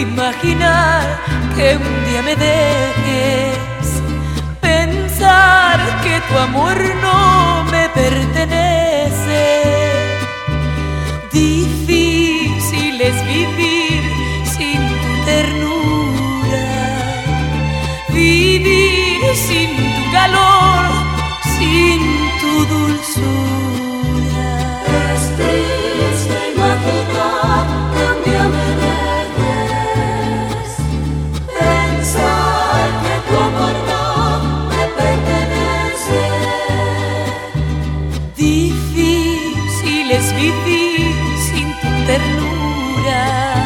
imaginar que un día me dejes, pensar que tu amor no me pertenece. Difícil es vivir sin tu ternura, vivir sin tu calor, sin tu dulzura. Difícil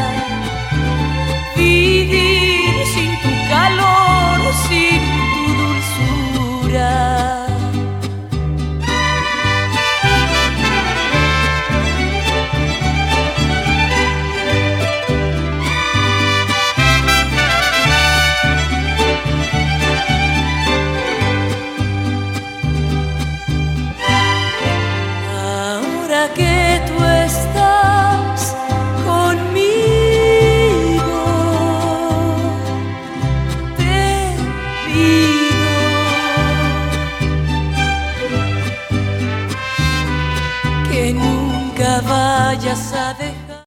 que nunca vayas a dejar.